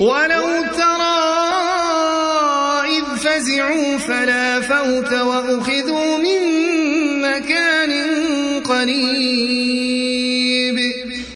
ولو ترى إذ فزعوا فلا فوت وأخذوا من مكان قريب